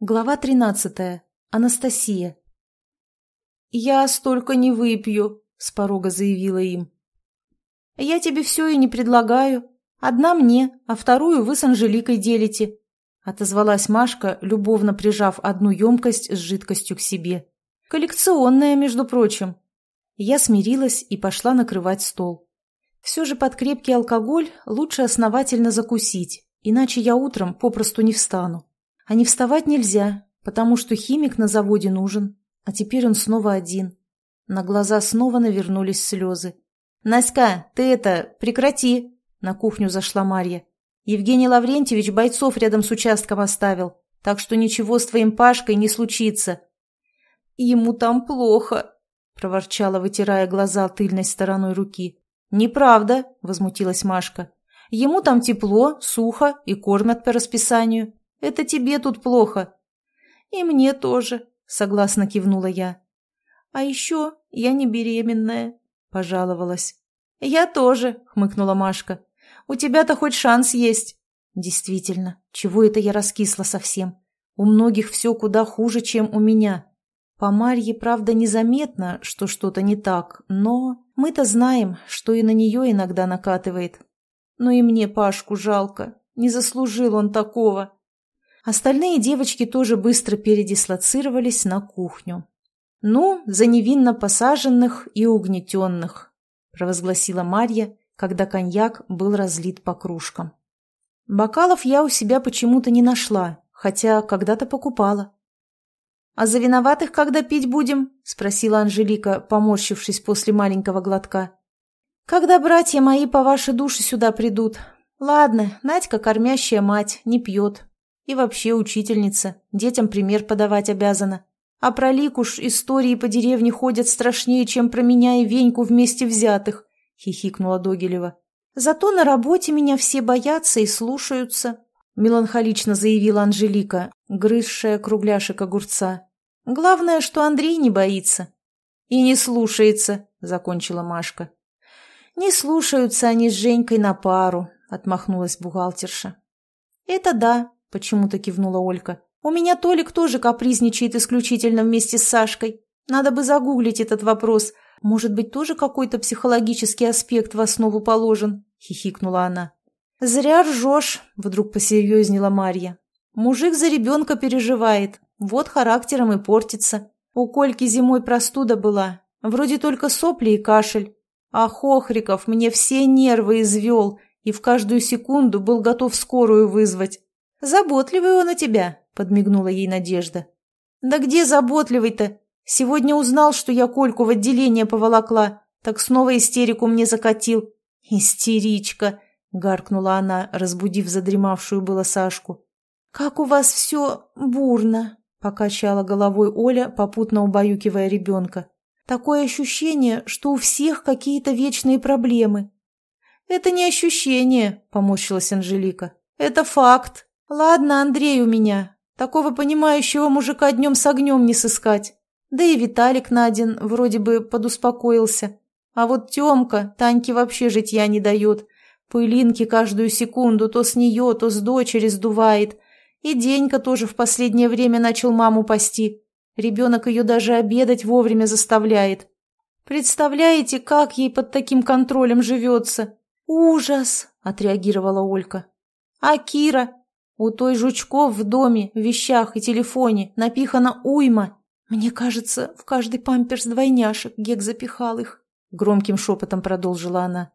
Глава тринадцатая. Анастасия. «Я столько не выпью», — с порога заявила им. «Я тебе все и не предлагаю. Одна мне, а вторую вы с Анжеликой делите», — отозвалась Машка, любовно прижав одну емкость с жидкостью к себе. «Коллекционная, между прочим». Я смирилась и пошла накрывать стол. Все же под крепкий алкоголь лучше основательно закусить, иначе я утром попросту не встану. А не вставать нельзя, потому что химик на заводе нужен, а теперь он снова один. На глаза снова навернулись слезы. «Наська, ты это, прекрати!» На кухню зашла Марья. «Евгений Лаврентьевич бойцов рядом с участком оставил, так что ничего с твоим Пашкой не случится». «Ему там плохо», — проворчала, вытирая глаза тыльной стороной руки. «Неправда», — возмутилась Машка. «Ему там тепло, сухо и кормят по расписанию. Это тебе тут плохо». «И мне тоже», — согласно кивнула я. «А еще я не беременная», — пожаловалась. «Я тоже», — хмыкнула Машка. «У тебя-то хоть шанс есть». «Действительно, чего это я раскисла совсем? У многих все куда хуже, чем у меня. По Марье, правда, незаметно, что что-то не так, но мы-то знаем, что и на нее иногда накатывает. Но и мне Пашку жалко, не заслужил он такого». Остальные девочки тоже быстро передислоцировались на кухню. «Ну, за невинно посаженных и угнетенных», – провозгласила Марья, когда коньяк был разлит по кружкам. Бокалов я у себя почему-то не нашла, хотя когда-то покупала. «А за виноватых когда пить будем?» – спросила Анжелика, поморщившись после маленького глотка. «Когда братья мои по вашей душе сюда придут. Ладно, Надька кормящая мать, не пьет, и вообще учительница, детям пример подавать обязана. А про Ликуш истории по деревне ходят страшнее, чем про меня и Веньку вместе взятых», — хихикнула Догилева. «Зато на работе меня все боятся и слушаются», — меланхолично заявила Анжелика, грызшая кругляшек огурца. «Главное, что Андрей не боится». «И не слушается», — закончила Машка. «Не слушаются они с Женькой на пару», — отмахнулась бухгалтерша. «Это да, — почему-то кивнула Олька. «У меня Толик тоже капризничает исключительно вместе с Сашкой. Надо бы загуглить этот вопрос. Может быть, тоже какой-то психологический аспект в основу положен?» — хихикнула она. «Зря ржешь», — вдруг посерьезнела Марья. «Мужик за ребенка переживает. Вот характером и портится. У Кольки зимой простуда была. Вроде только сопли и кашель. А Хохриков мне все нервы извел и в каждую секунду был готов скорую вызвать. «Заботливый он о тебя», — подмигнула ей Надежда. «Да где заботливый-то? Сегодня узнал, что я Кольку в отделение поволокла, так снова истерику мне закатил». «Истеричка», — гаркнула она, разбудив задремавшую было Сашку. «Как у вас все бурно», — покачала головой Оля, попутно убаюкивая ребенка. «Такое ощущение, что у всех какие-то вечные проблемы». «Это не ощущение», — поморщилась Анжелика. «Это факт». Ладно, Андрей у меня. Такого понимающего мужика днем с огнем не сыскать. Да и Виталик Надин вроде бы подуспокоился. А вот Темка Таньке вообще житья не дает. Пылинки каждую секунду то с нее, то с дочери сдувает. И Денька тоже в последнее время начал маму пасти. Ребенок ее даже обедать вовремя заставляет. Представляете, как ей под таким контролем живется? Ужас! — отреагировала Олька. А Кира? У той жучков в доме, в вещах и телефоне напихана уйма. Мне кажется, в каждый памперс двойняшек Гек запихал их. Громким шепотом продолжила она.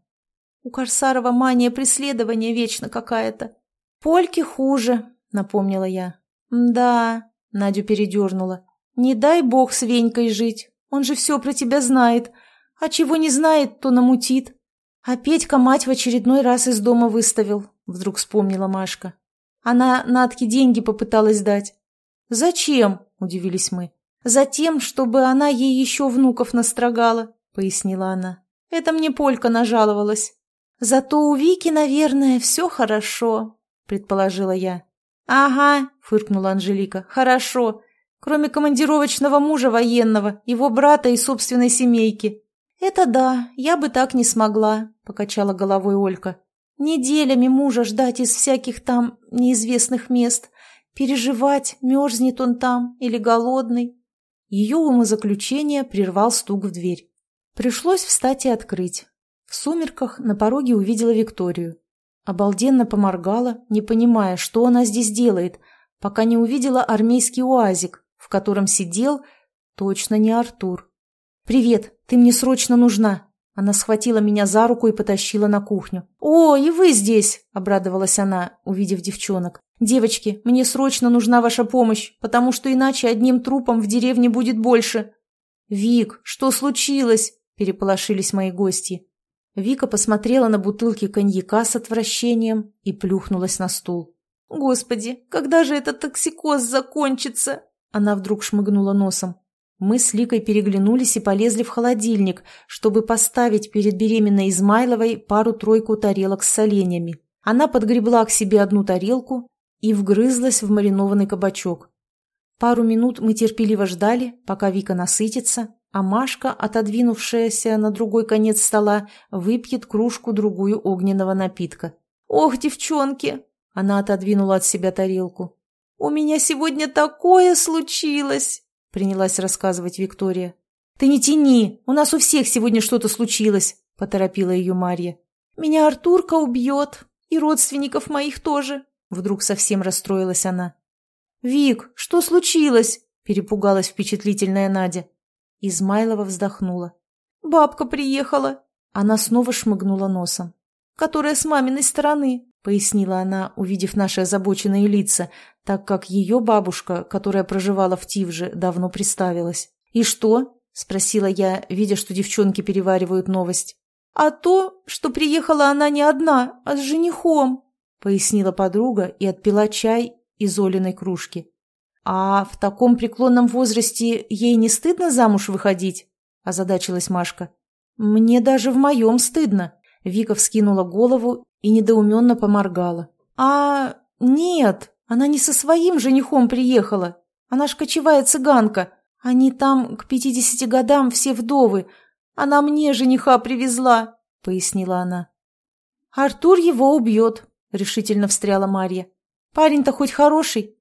У Корсарова мания преследования вечно какая-то. Польки хуже, напомнила я. Да, Надю передернула. Не дай бог с Венькой жить. Он же все про тебя знает. А чего не знает, то намутит. А Петька мать в очередной раз из дома выставил, вдруг вспомнила Машка. Она Натке деньги попыталась дать. «Зачем?» – удивились мы. «Затем, чтобы она ей еще внуков настрогала», – пояснила она. «Это мне Полька нажаловалась». «Зато у Вики, наверное, все хорошо», – предположила я. «Ага», – фыркнула Анжелика, – «хорошо. Кроме командировочного мужа военного, его брата и собственной семейки». «Это да, я бы так не смогла», – покачала головой Олька. Неделями мужа ждать из всяких там неизвестных мест. Переживать, мерзнет он там или голодный. Ее умозаключение прервал стук в дверь. Пришлось встать и открыть. В сумерках на пороге увидела Викторию. Обалденно поморгала, не понимая, что она здесь делает, пока не увидела армейский уазик, в котором сидел точно не Артур. «Привет, ты мне срочно нужна!» Она схватила меня за руку и потащила на кухню. «О, и вы здесь!» – обрадовалась она, увидев девчонок. «Девочки, мне срочно нужна ваша помощь, потому что иначе одним трупом в деревне будет больше». «Вик, что случилось?» – переполошились мои гости. Вика посмотрела на бутылки коньяка с отвращением и плюхнулась на стул. «Господи, когда же этот токсикоз закончится?» Она вдруг шмыгнула носом. Мы с Ликой переглянулись и полезли в холодильник, чтобы поставить перед беременной Измайловой пару-тройку тарелок с соленьями. Она подгребла к себе одну тарелку и вгрызлась в маринованный кабачок. Пару минут мы терпеливо ждали, пока Вика насытится, а Машка, отодвинувшаяся на другой конец стола, выпьет кружку-другую огненного напитка. «Ох, девчонки!» – она отодвинула от себя тарелку. «У меня сегодня такое случилось!» – принялась рассказывать Виктория. «Ты не тяни! У нас у всех сегодня что-то случилось!» – поторопила ее Марья. «Меня Артурка убьет, и родственников моих тоже!» Вдруг совсем расстроилась она. «Вик, что случилось?» – перепугалась впечатлительная Надя. Измайлова вздохнула. «Бабка приехала!» Она снова шмыгнула носом. «Которая с маминой стороны», — пояснила она, увидев наши озабоченные лица, так как ее бабушка, которая проживала в Тивже, давно приставилась. «И что?» — спросила я, видя, что девчонки переваривают новость. «А то, что приехала она не одна, а с женихом», — пояснила подруга и отпила чай из Олиной кружки. «А в таком преклонном возрасте ей не стыдно замуж выходить?» – озадачилась Машка. «Мне даже в моем стыдно». Вика вскинула голову и недоуменно поморгала. «А нет, она не со своим женихом приехала. Она ж кочевая цыганка. Они там к пятидесяти годам все вдовы. Она мне жениха привезла», — пояснила она. «Артур его убьет», — решительно встряла Марья. «Парень-то хоть хороший,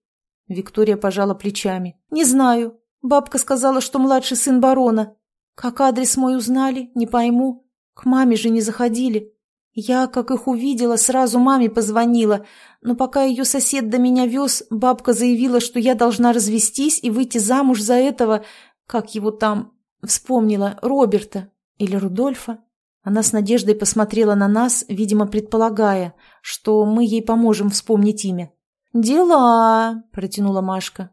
Виктория пожала плечами. «Не знаю. Бабка сказала, что младший сын барона. Как адрес мой узнали, не пойму. К маме же не заходили. Я, как их увидела, сразу маме позвонила, но пока ее сосед до меня вез, бабка заявила, что я должна развестись и выйти замуж за этого, как его там, вспомнила, Роберта или Рудольфа. Она с надеждой посмотрела на нас, видимо, предполагая, что мы ей поможем вспомнить имя. «Дела», — протянула Машка.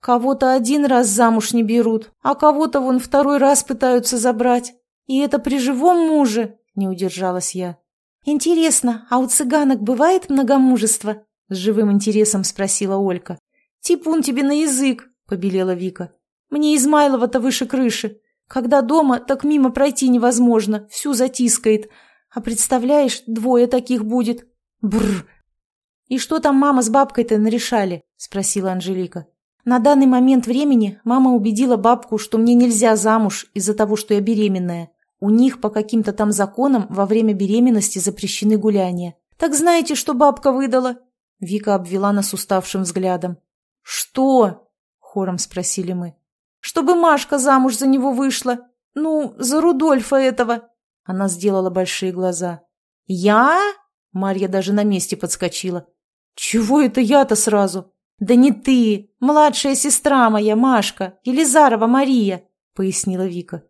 «Кого-то один раз замуж не берут, а кого-то вон второй раз пытаются забрать. И это при живом муже», — не удержалась я. «Интересно, а у цыганок бывает многомужество?» — с живым интересом спросила Олька. «Типун тебе на язык», — побелела Вика. «Мне Измайлова-то выше крыши. Когда дома, так мимо пройти невозможно, всю затискает. А представляешь, двое таких будет. Бррр, «И что там мама с бабкой-то нарешали?» – спросила Анжелика. «На данный момент времени мама убедила бабку, что мне нельзя замуж из-за того, что я беременная. У них по каким-то там законам во время беременности запрещены гуляния. Так знаете, что бабка выдала?» Вика обвела нас уставшим взглядом. «Что?» – хором спросили мы. «Чтобы Машка замуж за него вышла. Ну, за Рудольфа этого». Она сделала большие глаза. «Я?» Марья даже на месте подскочила. «Чего это я-то сразу?» «Да не ты! Младшая сестра моя, Машка, Елизарова Мария!» — пояснила Вика.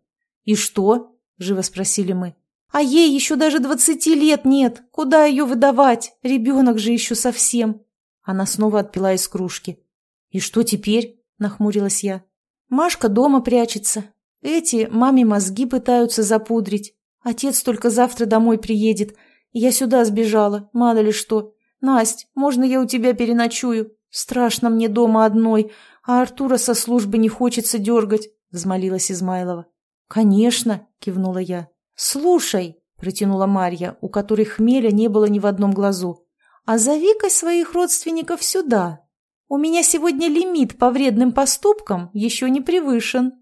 «И что?» — живо спросили мы. «А ей еще даже двадцати лет нет! Куда ее выдавать? Ребенок же еще совсем!» Она снова отпила из кружки. «И что теперь?» — нахмурилась я. «Машка дома прячется. Эти маме мозги пытаются запудрить. Отец только завтра домой приедет. Я сюда сбежала, мало ли что. «Насть, можно я у тебя переночую? Страшно мне дома одной, а Артура со службы не хочется дергать», — взмолилась Измайлова. «Конечно», — кивнула я. «Слушай», — протянула Марья, у которой хмеля не было ни в одном глазу, «а зови-ка своих родственников сюда. У меня сегодня лимит по вредным поступкам еще не превышен».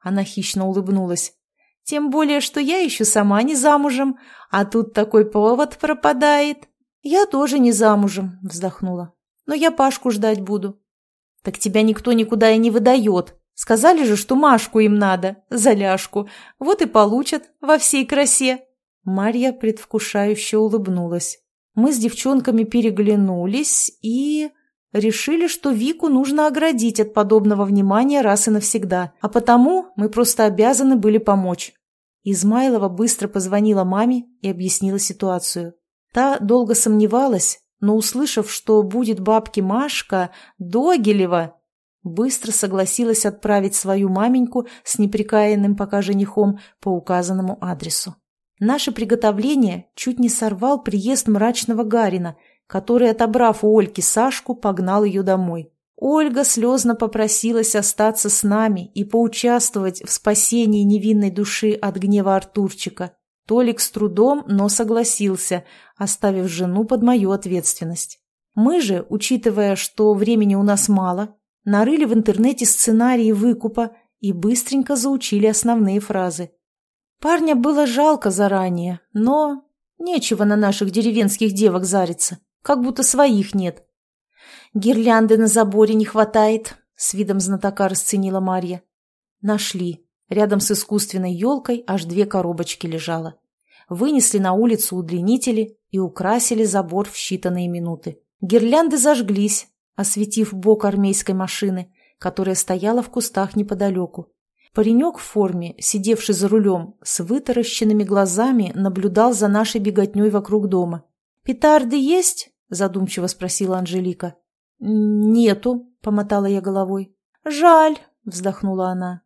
Она хищно улыбнулась. «Тем более, что я еще сама не замужем, а тут такой повод пропадает». «Я тоже не замужем», — вздохнула. «Но я Пашку ждать буду. Так тебя никто никуда и не выдает. Сказали же, что Машку им надо, заляжку. Вот и получат во всей красе. Марья предвкушающе улыбнулась. Мы с девчонками переглянулись и... Решили, что Вику нужно оградить от подобного внимания раз и навсегда, а потому мы просто обязаны были помочь. Измайлова быстро позвонила маме и объяснила ситуацию. Та долго сомневалась, но, услышав, что будет бабки Машка Догилева, быстро согласилась отправить свою маменьку с неприкаянным пока женихом по указанному адресу. Наше приготовление чуть не сорвал приезд мрачного Гарина, который, отобрав у Ольки Сашку, погнал ее домой. Ольга слезно попросилась остаться с нами и поучаствовать в спасении невинной души от гнева Артурчика. Толик с трудом, но согласился, оставив жену под мою ответственность. Мы же, учитывая, что времени у нас мало, нарыли в интернете сценарии выкупа и быстренько заучили основные фразы. Парня было жалко заранее, но нечего на наших деревенских девок зариться, как будто своих нет. «Гирлянды на заборе не хватает», — с видом знатока расценила Марья. Нашли. Рядом с искусственной елкой аж две коробочки лежало. Вынесли на улицу удлинители и украсили забор в считанные минуты. Гирлянды зажглись, осветив бок армейской машины, которая стояла в кустах неподалеку. Паренек в форме, сидевший за рулем, с вытаращенными глазами наблюдал за нашей беготней вокруг дома. «Петарды есть?» – задумчиво спросила Анжелика. «Нету», – помотала я головой. «Жаль», – вздохнула она.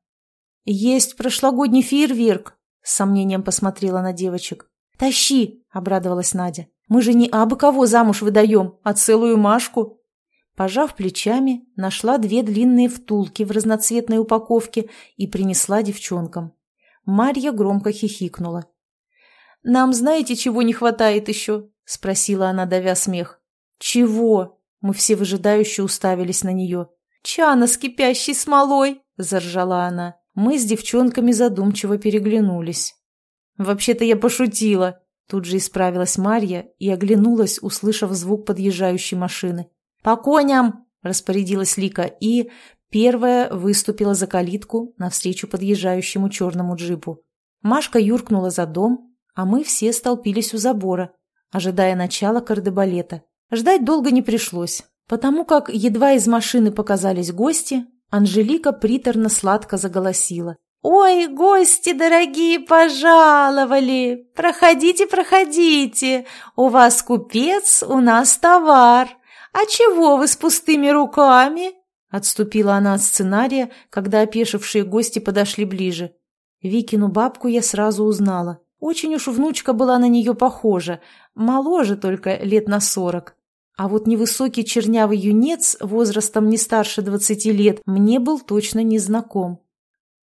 «Есть прошлогодний фейерверк», – с сомнением посмотрела на девочек. «Тащи», – обрадовалась Надя. «Мы же не абы кого замуж выдаем, а целую Машку». Пожав плечами, нашла две длинные втулки в разноцветной упаковке и принесла девчонкам. Марья громко хихикнула. «Нам знаете, чего не хватает еще?» – спросила она, давя смех. «Чего?» – мы все выжидающе уставились на нее. «Чана с кипящей смолой!» – заржала она. Мы с девчонками задумчиво переглянулись. «Вообще-то я пошутила!» Тут же исправилась Марья и оглянулась, услышав звук подъезжающей машины. «По коням!» – распорядилась Лика и первая выступила за калитку навстречу подъезжающему черному джипу. Машка юркнула за дом, а мы все столпились у забора, ожидая начала кардебалета. Ждать долго не пришлось, потому как едва из машины показались гости, Анжелика приторно-сладко заголосила. «Ой, гости дорогие пожаловали! Проходите, проходите! У вас купец, у нас товар! «А чего вы с пустыми руками?» Отступила она от сценария, когда опешившие гости подошли ближе. Викину бабку я сразу узнала. Очень уж внучка была на нее похожа, моложе только лет на сорок. А вот невысокий чернявый юнец возрастом не старше двадцати лет мне был точно незнаком.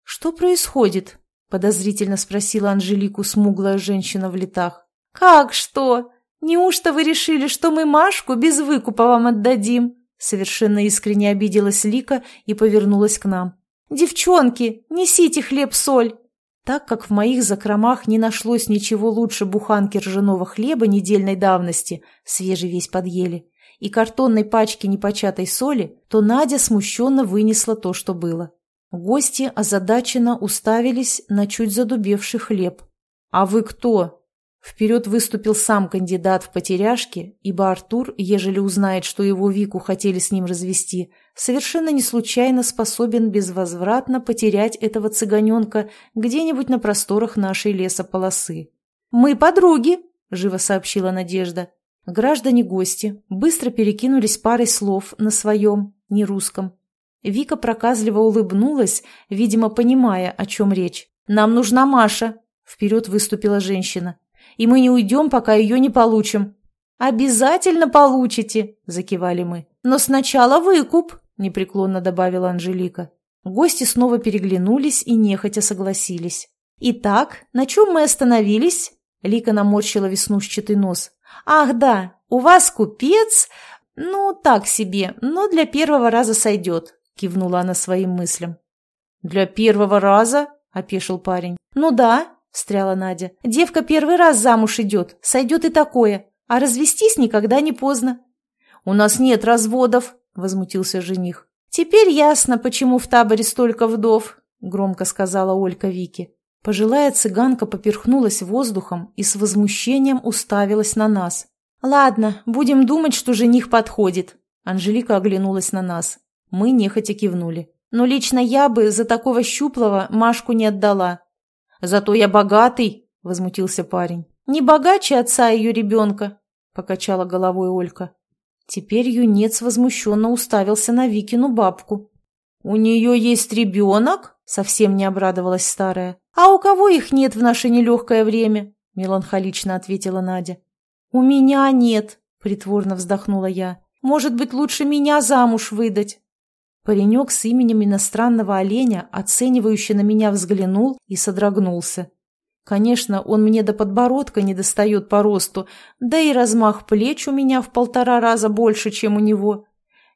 «Что происходит?» – подозрительно спросила Анжелику смуглая женщина в летах. «Как что? «Неужто вы решили, что мы Машку без выкупа вам отдадим?» Совершенно искренне обиделась Лика и повернулась к нам. «Девчонки, несите хлеб-соль!» Так как в моих закромах не нашлось ничего лучше буханки ржаного хлеба недельной давности, свежий весь подъели, и картонной пачки непочатой соли, то Надя смущенно вынесла то, что было. Гости озадаченно уставились на чуть задубевший хлеб. «А вы кто?» Вперед выступил сам кандидат в потеряшки, ибо Артур, ежели узнает, что его Вику хотели с ним развести, совершенно не случайно способен безвозвратно потерять этого цыганенка где-нибудь на просторах нашей лесополосы. «Мы подруги», — живо сообщила Надежда. Граждане-гости быстро перекинулись парой слов на своем, не русском. Вика проказливо улыбнулась, видимо, понимая, о чем речь. «Нам нужна Маша», — вперед выступила женщина и мы не уйдем, пока ее не получим». «Обязательно получите!» – закивали мы. «Но сначала выкуп!» – непреклонно добавила Анжелика. Гости снова переглянулись и нехотя согласились. «Итак, на чем мы остановились?» Лика наморщила веснушчатый нос. «Ах, да, у вас купец? Ну, так себе, но для первого раза сойдет», – кивнула она своим мыслям. «Для первого раза?» – опешил парень. «Ну да, встряла Надя. «Девка первый раз замуж идет, сойдет и такое, а развестись никогда не поздно». «У нас нет разводов», — возмутился жених. «Теперь ясно, почему в таборе столько вдов», — громко сказала Олька Вике. Пожилая цыганка поперхнулась воздухом и с возмущением уставилась на нас. «Ладно, будем думать, что жених подходит». Анжелика оглянулась на нас. Мы нехотя кивнули. «Но лично я бы за такого щуплого Машку не отдала». «Зато я богатый», — возмутился парень. «Не богаче отца ее ребенка», — покачала головой Олька. Теперь юнец возмущенно уставился на Викину бабку. «У нее есть ребенок?» — совсем не обрадовалась старая. «А у кого их нет в наше нелегкое время?» — меланхолично ответила Надя. «У меня нет», — притворно вздохнула я. «Может быть, лучше меня замуж выдать?» Паренек с именем иностранного оленя, оценивающе на меня взглянул и содрогнулся. Конечно, он мне до подбородка не достает по росту, да и размах плеч у меня в полтора раза больше, чем у него.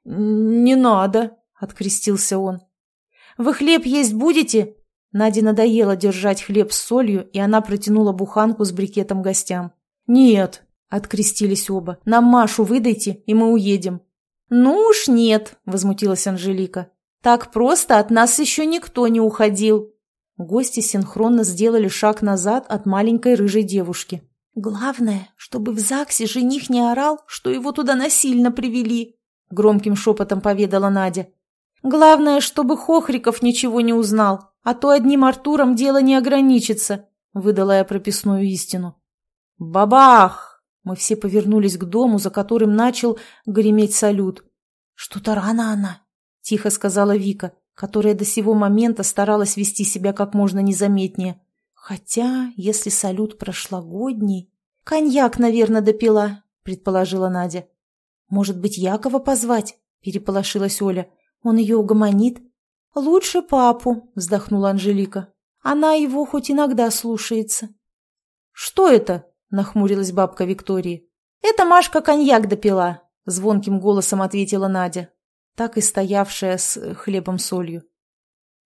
«Не надо», — открестился он. «Вы хлеб есть будете?» Наде надоело держать хлеб с солью, и она протянула буханку с брикетом гостям. «Нет», — открестились оба, — «нам Машу выдайте, и мы уедем». «Ну уж нет», — возмутилась Анжелика. «Так просто от нас еще никто не уходил». Гости синхронно сделали шаг назад от маленькой рыжей девушки. «Главное, чтобы в ЗАГСе жених не орал, что его туда насильно привели», — громким шепотом поведала Надя. «Главное, чтобы Хохриков ничего не узнал, а то одним Артуром дело не ограничится», — выдала я прописную истину. «Бабах!» Мы все повернулись к дому, за которым начал греметь салют. «Что-то рано она», — тихо сказала Вика которая до сего момента старалась вести себя как можно незаметнее. Хотя, если салют прошлогодний... «Коньяк, наверное, допила», — предположила Надя. «Может быть, Якова позвать?» — переполошилась Оля. «Он ее угомонит?» «Лучше папу», — вздохнула Анжелика. «Она его хоть иногда слушается». «Что это?» — нахмурилась бабка Виктории. «Это Машка коньяк допила», — звонким голосом ответила Надя так и стоявшая с хлебом-солью.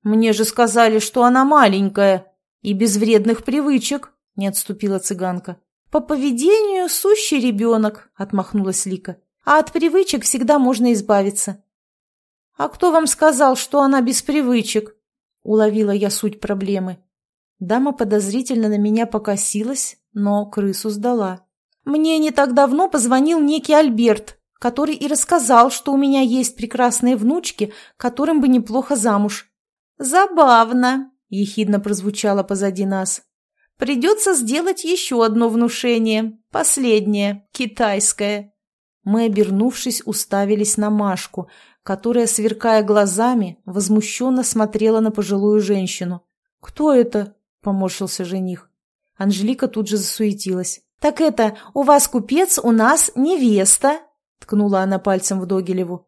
«Мне же сказали, что она маленькая и без вредных привычек», — не отступила цыганка. «По поведению сущий ребенок», — отмахнулась Лика. «А от привычек всегда можно избавиться». «А кто вам сказал, что она без привычек?» — уловила я суть проблемы. Дама подозрительно на меня покосилась, но крысу сдала. «Мне не так давно позвонил некий Альберт который и рассказал, что у меня есть прекрасные внучки, которым бы неплохо замуж. «Забавно», — ехидно прозвучало позади нас. «Придется сделать еще одно внушение, последнее, китайское». Мы, обернувшись, уставились на Машку, которая, сверкая глазами, возмущенно смотрела на пожилую женщину. «Кто это?» — поморщился жених. Анжелика тут же засуетилась. «Так это, у вас купец, у нас невеста!» ткнула она пальцем в Догилеву.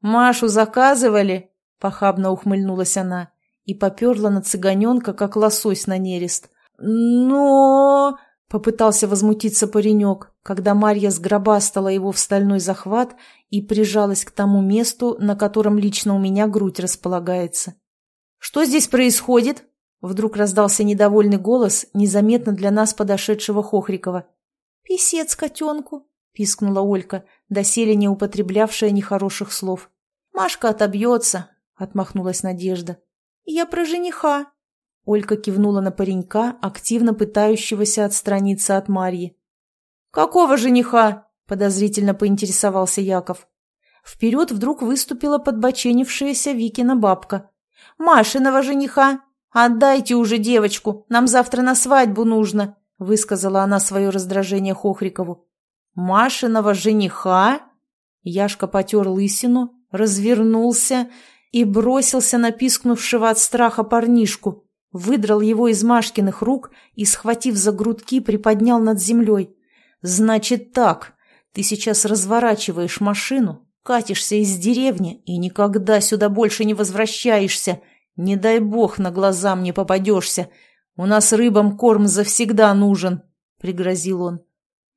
«Машу заказывали?» — похабно ухмыльнулась она и поперла на цыганенка, как лосось на нерест. «Но...» — попытался возмутиться паренек, когда Марья сгробастала его в стальной захват и прижалась к тому месту, на котором лично у меня грудь располагается. «Что здесь происходит?» — вдруг раздался недовольный голос, незаметно для нас подошедшего Хохрикова. «Писец котенку!» — пискнула Олька, доселе не употреблявшая нехороших слов. «Машка отобьется», — отмахнулась Надежда. «Я про жениха». Олька кивнула на паренька, активно пытающегося отстраниться от Марьи. «Какого жениха?» — подозрительно поинтересовался Яков. Вперед вдруг выступила подбоченившаяся Викина бабка. «Машиного жениха! Отдайте уже девочку, нам завтра на свадьбу нужно!» — высказала она свое раздражение Хохрикову. Машиного жениха? Яшка потер лысину, развернулся и бросился на пискнувшего от страха парнишку, выдрал его из Машкиных рук и, схватив за грудки, приподнял над землей. «Значит так, ты сейчас разворачиваешь машину, катишься из деревни и никогда сюда больше не возвращаешься. Не дай бог на глаза мне попадешься. У нас рыбам корм завсегда нужен», — пригрозил он.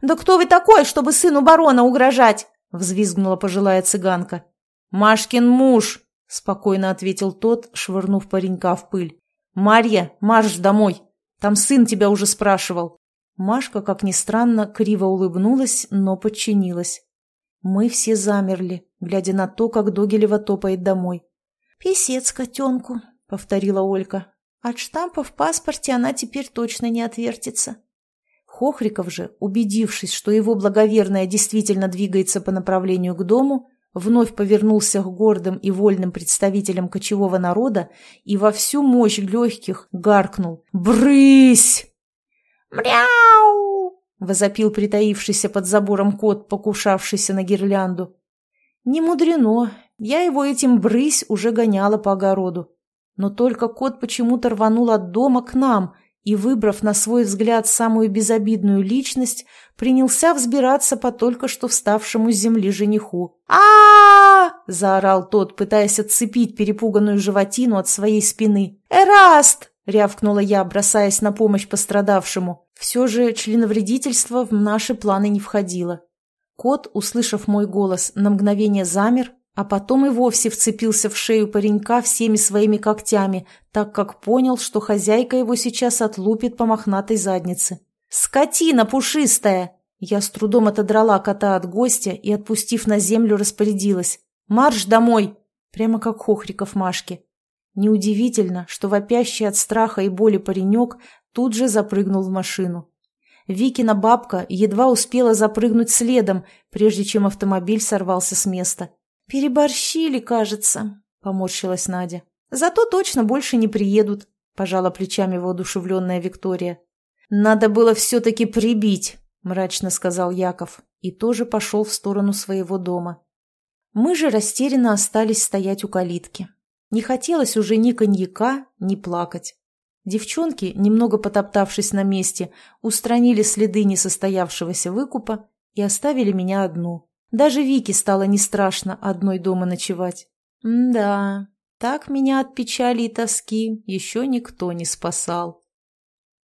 «Да кто вы такой, чтобы сыну барона угрожать?» — взвизгнула пожилая цыганка. «Машкин муж!» — спокойно ответил тот, швырнув паренька в пыль. «Марья, марш домой! Там сын тебя уже спрашивал!» Машка, как ни странно, криво улыбнулась, но подчинилась. Мы все замерли, глядя на то, как Догилева топает домой. «Песец котенку», — повторила Олька. «От штампа в паспорте она теперь точно не отвертится». Хохриков же, убедившись, что его благоверная действительно двигается по направлению к дому, вновь повернулся к гордым и вольным представителям кочевого народа и во всю мощь легких гаркнул «Брысь!» «Мряу!» — возопил притаившийся под забором кот, покушавшийся на гирлянду. «Не мудрено, я его этим брысь уже гоняла по огороду. Но только кот почему-то рванул от дома к нам — и, выбрав на свой взгляд самую безобидную личность, принялся взбираться по только что вставшему с земли жениху. а, заорал тот, пытаясь отцепить перепуганную животину от своей спины. «Эраст!» — рявкнула я, бросаясь на помощь пострадавшему. Все же членовредительство в наши планы не входило. Кот, услышав мой голос, на мгновение замер, а потом и вовсе вцепился в шею паренька всеми своими когтями, так как понял, что хозяйка его сейчас отлупит по мохнатой заднице. «Скотина пушистая!» Я с трудом отодрала кота от гостя и, отпустив на землю, распорядилась. «Марш домой!» Прямо как Хохриков Машке. Неудивительно, что вопящий от страха и боли паренек тут же запрыгнул в машину. Викина бабка едва успела запрыгнуть следом, прежде чем автомобиль сорвался с места. «Переборщили, кажется», — поморщилась Надя. «Зато точно больше не приедут», — пожала плечами воодушевленная Виктория. «Надо было все-таки прибить», — мрачно сказал Яков, и тоже пошел в сторону своего дома. Мы же растерянно остались стоять у калитки. Не хотелось уже ни коньяка, ни плакать. Девчонки, немного потоптавшись на месте, устранили следы несостоявшегося выкупа и оставили меня одну. Даже Вике стало не страшно одной дома ночевать. М да, так меня от печали и тоски еще никто не спасал.